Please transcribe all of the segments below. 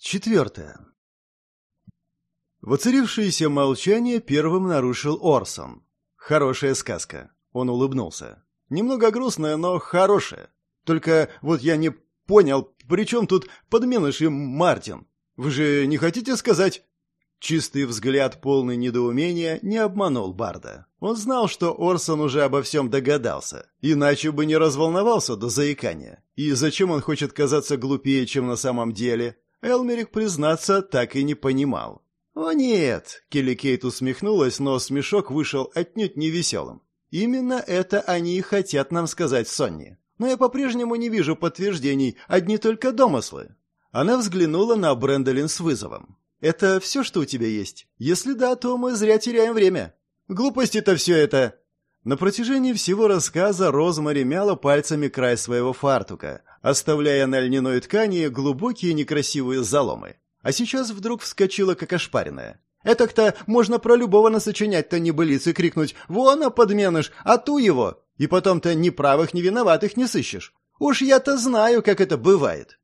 Четвертое. Воцарившееся молчание первым нарушил Орсон. Хорошая сказка. Он улыбнулся. Немного грустная, но хорошая. Только вот я не понял, при чем тут подменыш и Мартин? Вы же не хотите сказать... Чистый взгляд, полный недоумения, не обманул Барда. Он знал, что Орсон уже обо всем догадался, иначе бы не разволновался до заикания. И зачем он хочет казаться глупее, чем на самом деле? Элмерик, признаться, так и не понимал. «О нет!» — Келли Кейт усмехнулась, но смешок вышел отнюдь невеселым. «Именно это они и хотят нам сказать Сонни. Но я по-прежнему не вижу подтверждений, одни только домыслы». Она взглянула на Брэндолин с вызовом. «Это все, что у тебя есть? Если да, то мы зря теряем время». «Глупости-то все это!» На протяжении всего рассказа Розмари мяла пальцами край своего фартука, оставляя на льняной ткани глубокие некрасивые заломы. А сейчас вдруг вскочила, как ошпаренная. «Этак-то можно про любого насочинять-то небылицы крикнуть «Вон, а подменыш, а ту его!» И потом-то ни правых, ни виноватых не сыщешь. Уж я-то знаю, как это бывает.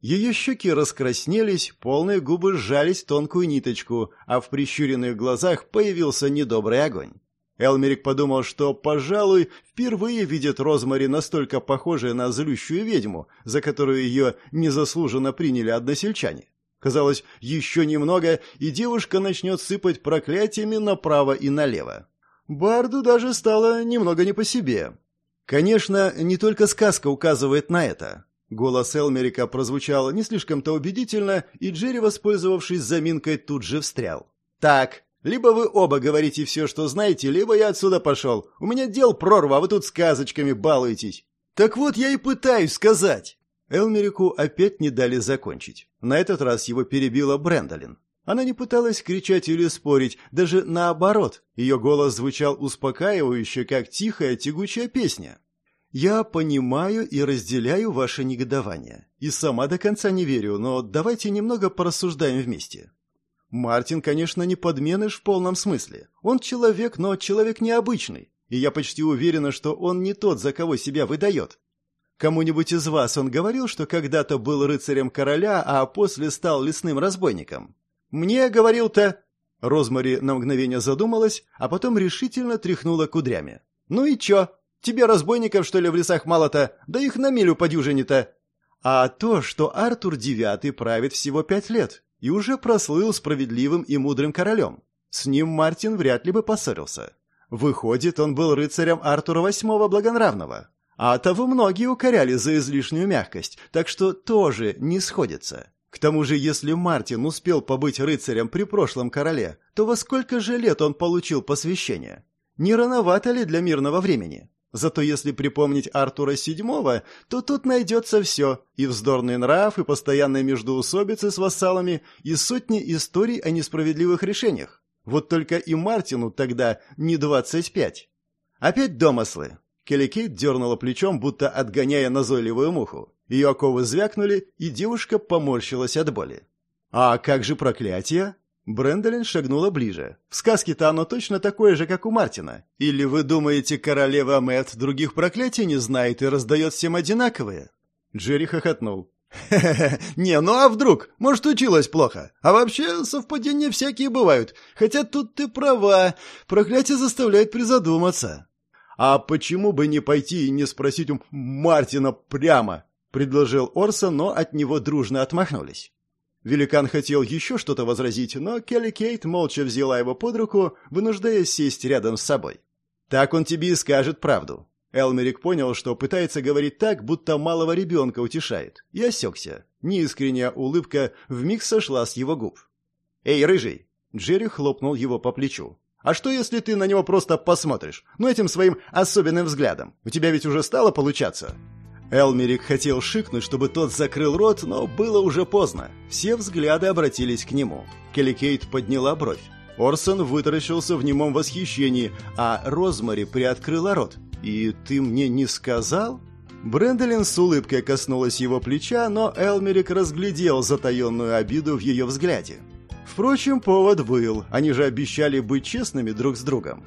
Ее щеки раскраснелись, полные губы сжались тонкую ниточку, а в прищуренных глазах появился недобрый огонь. Элмерик подумал, что, пожалуй, впервые видит Розмари настолько похожей на злющую ведьму, за которую ее незаслуженно приняли односельчане. Казалось, еще немного, и девушка начнет сыпать проклятиями направо и налево. Барду даже стало немного не по себе. Конечно, не только сказка указывает на это. Голос Элмерика прозвучал не слишком-то убедительно, и Джерри, воспользовавшись заминкой, тут же встрял. «Так, либо вы оба говорите все, что знаете, либо я отсюда пошел. У меня дел прорва, а вы тут сказочками балуетесь». «Так вот я и пытаюсь сказать». Элмерику опять не дали закончить. На этот раз его перебила Брэндолин. Она не пыталась кричать или спорить, даже наоборот. Ее голос звучал успокаивающе, как тихая тягучая песня. «Я понимаю и разделяю ваше негодование. И сама до конца не верю, но давайте немного порассуждаем вместе. Мартин, конечно, не подменыш в полном смысле. Он человек, но человек необычный. И я почти уверена, что он не тот, за кого себя выдает. Кому-нибудь из вас он говорил, что когда-то был рыцарем короля, а после стал лесным разбойником? Мне говорил-то... Розмари на мгновение задумалась, а потом решительно тряхнула кудрями. «Ну и чё? Тебе разбойников, что ли, в лесах мало-то? Да их на милю по дюжине-то!» «А то, что Артур Девятый правит всего пять лет, и уже прослыл справедливым и мудрым королем. С ним Мартин вряд ли бы поссорился. Выходит, он был рыцарем Артура Восьмого Благонравного. А того многие укоряли за излишнюю мягкость, так что тоже не сходится. К тому же, если Мартин успел побыть рыцарем при прошлом короле, то во сколько же лет он получил посвящение? Не рановато ли для мирного времени? Зато если припомнить Артура VII, то тут найдется все. И вздорный нрав, и постоянные междоусобицы с вассалами, и сотни историй о несправедливых решениях. Вот только и Мартину тогда не 25. Опять домыслы. Келликейт дернула плечом, будто отгоняя назойливую муху. Ее оковы звякнули, и девушка поморщилась от боли. «А как же проклятие?» Брэндолин шагнула ближе. В сказке-то оно точно такое же, как у Мартина. Или вы думаете, королева Мэтт других проклятий не знает и раздает всем одинаковые? Джерри хохотнул. «Хе-хе-хе, не, ну а вдруг? Может, училась плохо? А вообще, совпадения всякие бывают. Хотя тут ты права, проклятие заставляет призадуматься». «А почему бы не пойти и не спросить у Мартина прямо?» — предложил Орса, но от него дружно отмахнулись. Великан хотел еще что-то возразить, но Келли Кейт молча взяла его под руку, вынуждая сесть рядом с собой. «Так он тебе и скажет правду». Элмерик понял, что пытается говорить так, будто малого ребенка утешает, и осекся. Неискренняя улыбка вмиг сошла с его губ. «Эй, рыжий!» Джерри хлопнул его по плечу. «А что, если ты на него просто посмотришь? Ну, этим своим особенным взглядом. У тебя ведь уже стало получаться?» Элмерик хотел шикнуть, чтобы тот закрыл рот, но было уже поздно. Все взгляды обратились к нему. Келликейт подняла бровь. Орсон вытаращился в немом восхищении, а Розмари приоткрыла рот. «И ты мне не сказал?» Брэндолин с улыбкой коснулась его плеча, но Элмерик разглядел затаенную обиду в ее взгляде. Впрочем, повод был. Они же обещали быть честными друг с другом.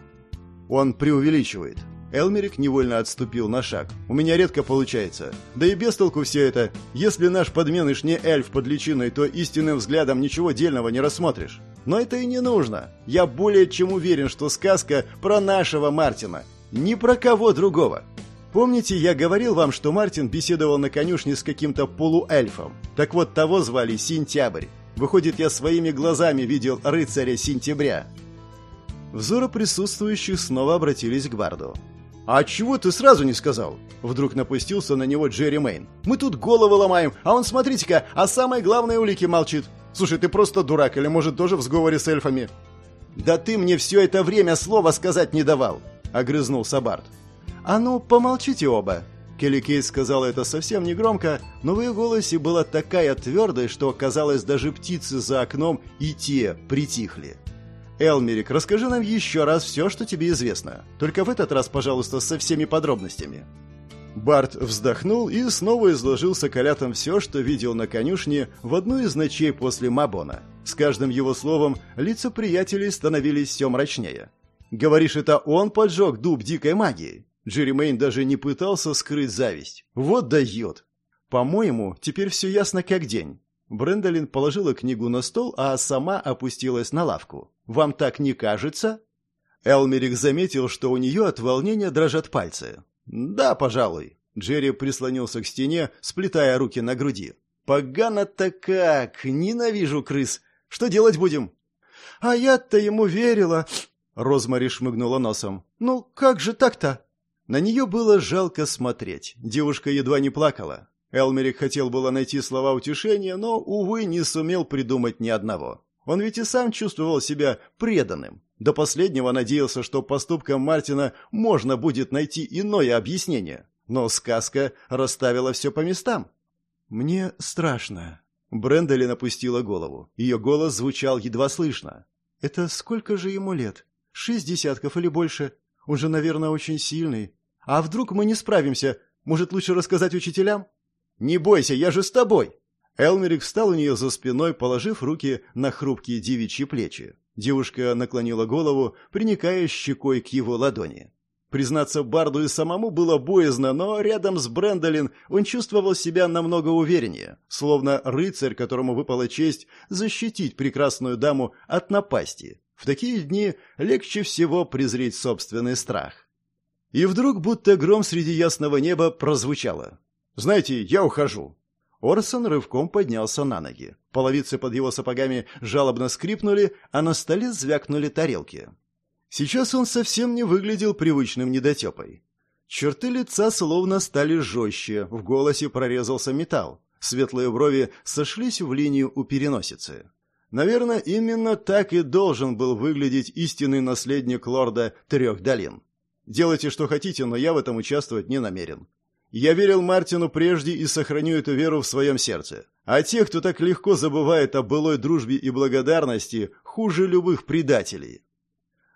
Он преувеличивает. Элмерик невольно отступил на шаг. «У меня редко получается. Да и без толку все это. Если наш подменыш не эльф под личиной, то истинным взглядом ничего дельного не рассмотришь. Но это и не нужно. Я более чем уверен, что сказка про нашего Мартина. Ни про кого другого. Помните, я говорил вам, что Мартин беседовал на конюшне с каким-то полуэльфом? Так вот, того звали Сентябрь. Выходит, я своими глазами видел рыцаря Сентября. Взоры присутствующих снова обратились к Барду. «А чего ты сразу не сказал?» Вдруг напустился на него Джерри Мейн. «Мы тут головы ломаем, а он, смотрите-ка, а самое главное улики молчит. Слушай, ты просто дурак, или, может, тоже в сговоре с эльфами?» «Да ты мне все это время слова сказать не давал!» — огрызнулся Барт. «А ну, помолчите оба!» Келли Кейт сказала это совсем негромко, но в ее голосе была такая твердость, что, казалось, даже птицы за окном и те притихли. Элмерик, расскажи нам еще раз все, что тебе известно. Только в этот раз, пожалуйста, со всеми подробностями». Барт вздохнул и снова изложил соколятам все, что видел на конюшне в одну из ночей после Мабона. С каждым его словом лица приятелей становились все мрачнее. «Говоришь, это он поджег дуб дикой магии?» Джерри Мэйн даже не пытался скрыть зависть. «Вот дает!» «По-моему, теперь все ясно как день. Брендолин положила книгу на стол, а сама опустилась на лавку. «Вам так не кажется?» Элмерик заметил, что у нее от волнения дрожат пальцы. «Да, пожалуй». Джерри прислонился к стене, сплетая руки на груди. «Погано-то как! Ненавижу крыс! Что делать будем?» «А я-то ему верила!» Розмари шмыгнула носом. «Ну, как же так-то?» На нее было жалко смотреть. Девушка едва не плакала. Элмерик хотел было найти слова утешения, но, увы, не сумел придумать ни одного. Он ведь и сам чувствовал себя преданным. До последнего надеялся, что поступкам Мартина можно будет найти иное объяснение. Но сказка расставила все по местам. «Мне страшно». Брэндолин опустила голову. Ее голос звучал едва слышно. «Это сколько же ему лет? Шесть десятков или больше? Он же, наверное, очень сильный. А вдруг мы не справимся? Может, лучше рассказать учителям?» «Не бойся, я же с тобой!» Элмерик встал у нее за спиной, положив руки на хрупкие девичьи плечи. Девушка наклонила голову, приникая щекой к его ладони. Признаться Барду и самому было боязно, но рядом с Брэндолин он чувствовал себя намного увереннее, словно рыцарь, которому выпала честь защитить прекрасную даму от напасти. В такие дни легче всего презреть собственный страх. И вдруг, будто гром среди ясного неба, прозвучало. «Знаете, я ухожу». Орсон рывком поднялся на ноги. Половицы под его сапогами жалобно скрипнули, а на столе звякнули тарелки. Сейчас он совсем не выглядел привычным недотепой. Черты лица словно стали жестче, в голосе прорезался металл. Светлые брови сошлись в линию у переносицы. Наверное, именно так и должен был выглядеть истинный наследник лорда Трех Долин. Делайте, что хотите, но я в этом участвовать не намерен. Я верил Мартину прежде и сохраню эту веру в своем сердце. А те, кто так легко забывает о былой дружбе и благодарности, хуже любых предателей.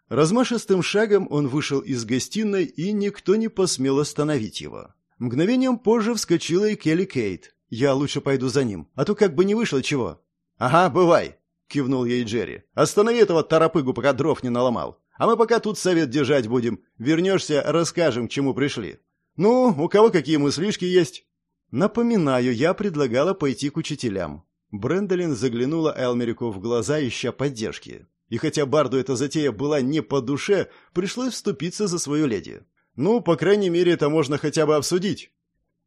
Размашистым шагом он вышел из гостиной, и никто не посмел остановить его. Мгновением позже вскочила и Келли Кейт. «Я лучше пойду за ним, а то как бы не вышло чего». «Ага, бывай», — кивнул ей Джерри. «Останови этого торопыгу, пока дров не наломал. А мы пока тут совет держать будем. Вернешься, расскажем, к чему пришли». «Ну, у кого какие мыслишки есть?» «Напоминаю, я предлагала пойти к учителям». Брэндолин заглянула Элмерику в глаза, ища поддержки. И хотя Барду эта затея была не по душе, пришлось вступиться за свою леди. «Ну, по крайней мере, это можно хотя бы обсудить».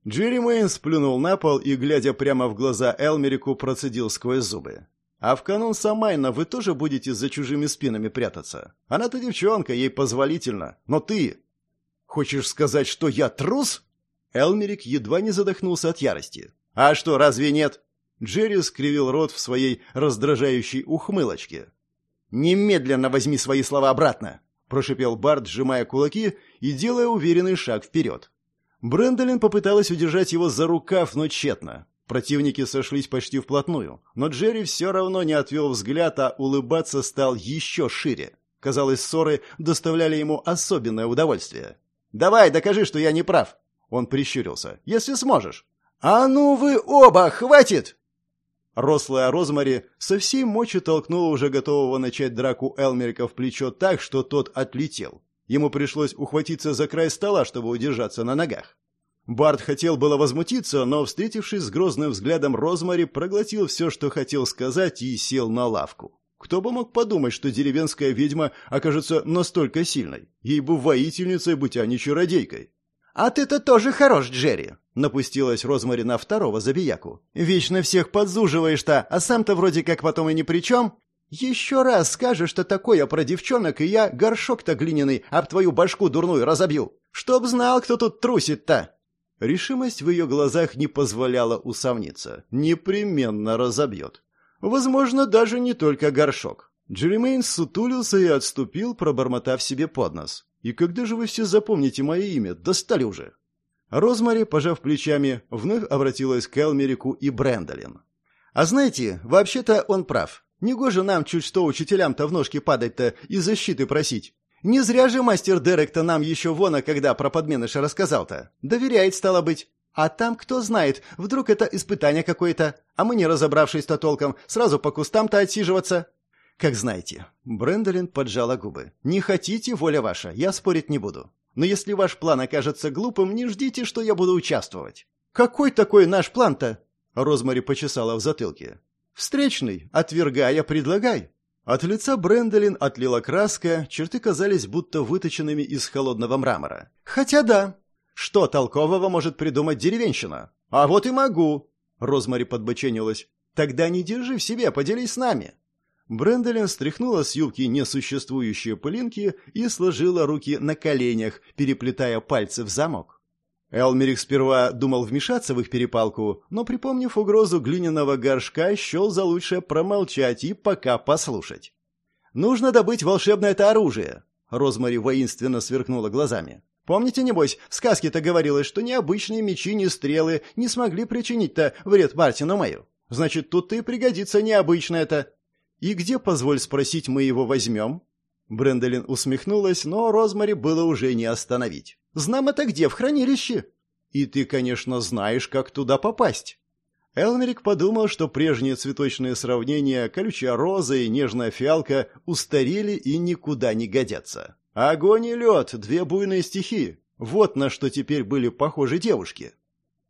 Джерри Мэйн сплюнул на пол и, глядя прямо в глаза Элмерику, процедил сквозь зубы. «А в канун Самайна вы тоже будете за чужими спинами прятаться? Она-то девчонка, ей позволительно. Но ты...» Хочешь сказать, что я трус?» Элмерик едва не задохнулся от ярости. «А что, разве нет?» Джерри скривил рот в своей раздражающей ухмылочке. «Немедленно возьми свои слова обратно!» – прошипел Барт, сжимая кулаки и делая уверенный шаг вперед. Брэндолин попыталась удержать его за рукав, но тщетно. Противники сошлись почти вплотную, но Джерри все равно не отвел взгляд, а улыбаться стал еще шире. Казалось, ссоры доставляли ему особенное удовольствие. Давай, докажи, что я не прав. Он прищурился. Если сможешь. А ну вы оба, хватит! Рослая Розмари со всей мочи толкнула уже готового начать драку Элмерика в плечо так, что тот отлетел. Ему пришлось ухватиться за край стола, чтобы удержаться на ногах. Барт хотел было возмутиться, но, встретившись с грозным взглядом Розмари, проглотил все, что хотел сказать, и сел на лавку. Кто бы мог подумать, что деревенская ведьма окажется настолько сильной? Ей бы воительницей быть, а не чародейкой. «А ты-то тоже хорош, Джерри!» — напустилась Розмари на второго забияку. «Вечно всех подзуживаешь-то, а сам-то вроде как потом и ни при чем. Еще раз скажешь, что такое про девчонок, и я горшок-то глиняный об твою башку дурную разобью. Чтоб знал, кто тут трусит-то!» Решимость в ее глазах не позволяла усомниться. Непременно разобьет. Возможно, даже не только горшок. Джеремейн сутулился и отступил, пробормотав себе под нос. «И когда же вы все запомните мое имя? Достали уже!» Розмари, пожав плечами, вновь обратилась к Элмерику и Брэндолин. «А знаете, вообще-то он прав. Негоже нам чуть что учителям-то в ножки падать-то и защиты просить. Не зря же мастер Дерек-то нам еще вон, когда про подменыша рассказал-то. Доверяет, стало быть. А там, кто знает, вдруг это испытание какое-то, а мы, не разобравшись-то толком, сразу по кустам-то отсиживаться. Как знаете. Брэндолин поджала губы. Не хотите, воля ваша, я спорить не буду. Но если ваш план окажется глупым, не ждите, что я буду участвовать. Какой такой наш план-то? Розмари почесала в затылке. Встречный, отвергая, предлагай. От лица Брэндолин отлила краска, черты казались будто выточенными из холодного мрамора. Хотя да. Что толкового может придумать деревенщина? А вот и могу. Розмари подбоченилась. Тогда не держи в себе, поделись с нами. Брэндолин стряхнула с юбки несуществующие пылинки и сложила руки на коленях, переплетая пальцы в замок. Элмерик сперва думал вмешаться в их перепалку, но, припомнив угрозу глиняного горшка, счел за лучшее промолчать и пока послушать. «Нужно добыть волшебное-то оружие!» Розмари воинственно сверкнула глазами. «Помните, небось, в сказке-то говорилось, что ни обычные мечи, ни стрелы не смогли причинить-то вред Мартину Мэю? Значит, тут и пригодится необычное-то. И где, позволь спросить, мы его возьмем?» Бренделин усмехнулась, но Розмари было уже не остановить. Знам это где, в хранилище. И ты, конечно, знаешь, как туда попасть. Элмерик подумал, что прежние цветочные сравнения, колючая роза и нежная фиалка, устарели и никуда не годятся. Огонь и лед — две буйные стихи. Вот на что теперь были похожи девушки.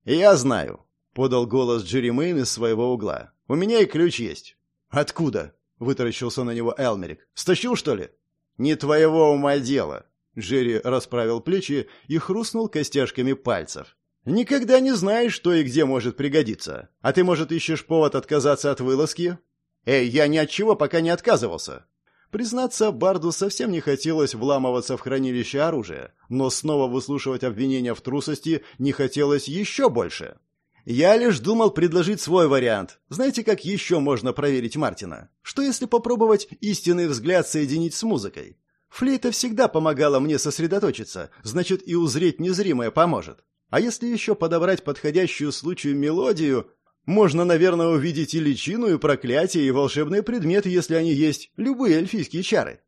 «Я знаю», — подал голос Джерри Мэйн из своего угла. «У меня и ключ есть». «Откуда?» — вытаращился на него Элмерик. «Стащил, что ли?» «Не твоего ума дело», Джерри расправил плечи и хрустнул костяшками пальцев. «Никогда не знаешь, что и где может пригодиться. А ты, может, ищешь повод отказаться от вылазки?» «Эй, я ни от чего пока не отказывался». Признаться, Барду совсем не хотелось вламываться в хранилище оружия, но снова выслушивать обвинения в трусости не хотелось еще больше. Я лишь думал предложить свой вариант. Знаете, как еще можно проверить Мартина? Что если попробовать истинный взгляд соединить с музыкой? Флейта всегда помогала мне сосредоточиться, значит и узреть незримое поможет. А если еще подобрать подходящую случаю мелодию, можно, наверное, увидеть и личину, и проклятие, и волшебные предметы, если они есть, любые эльфийские чары.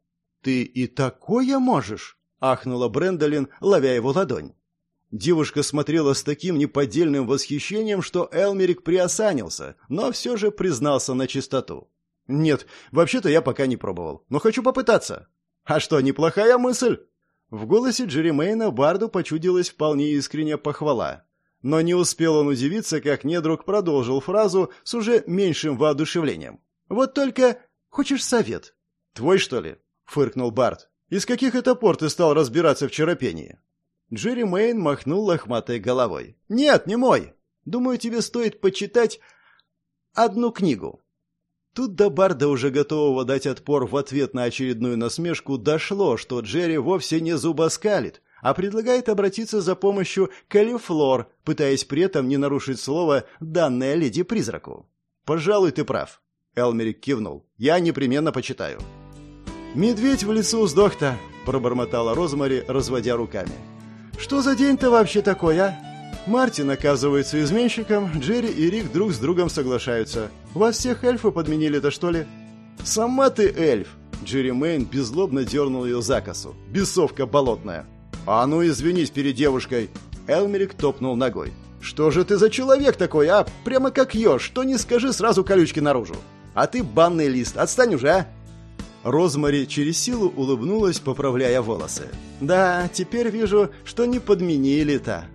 «Ты и такое можешь?» — ахнула Брэндолин, ловя его ладонь. Девушка смотрела с таким неподдельным восхищением, что Элмерик приосанился, но все же признался на чистоту. «Нет, вообще-то я пока не пробовал, но хочу попытаться». А что, неплохая мысль? В голосе Джеремейна Барду почудилась вполне искренняя похвала. Но не успел он удивиться, как недруг продолжил фразу с уже меньшим воодушевлением. «Вот только... Хочешь совет?» «Твой, что ли?» — фыркнул Барт. «Из каких это пор ты стал разбираться в черопении?» Джерри Мэйн махнул лохматой головой. «Нет, не мой. Думаю, тебе стоит почитать одну книгу. Тут до Барда, уже готового дать отпор в ответ на очередную насмешку, дошло, что Джерри вовсе не зубоскалит, а предлагает обратиться за помощью к Элифлор, пытаясь при этом не нарушить слово, данное леди-призраку. «Пожалуй, ты прав», — Элмерик кивнул. «Я непременно почитаю». «Медведь в лесу сдох-то», — пробормотала Розмари, разводя руками. «Что за день-то вообще такой, а?» Мартин оказывается изменщиком, Джерри и Рик друг с другом соглашаются. Вас всех эльфы подменили-то, что ли? Сама ты эльф! Джерри Мэйн беззлобно дернул ее за косу. Бесовка болотная. А ну извинись перед девушкой. Элмерик топнул ногой. Что же ты за человек такой, а? Прямо как еж, что не скажи, сразу колючки наружу. А ты банный лист, отстань уже, а? Розмари через силу улыбнулась, поправляя волосы. «Да, теперь вижу, что не подменили-то».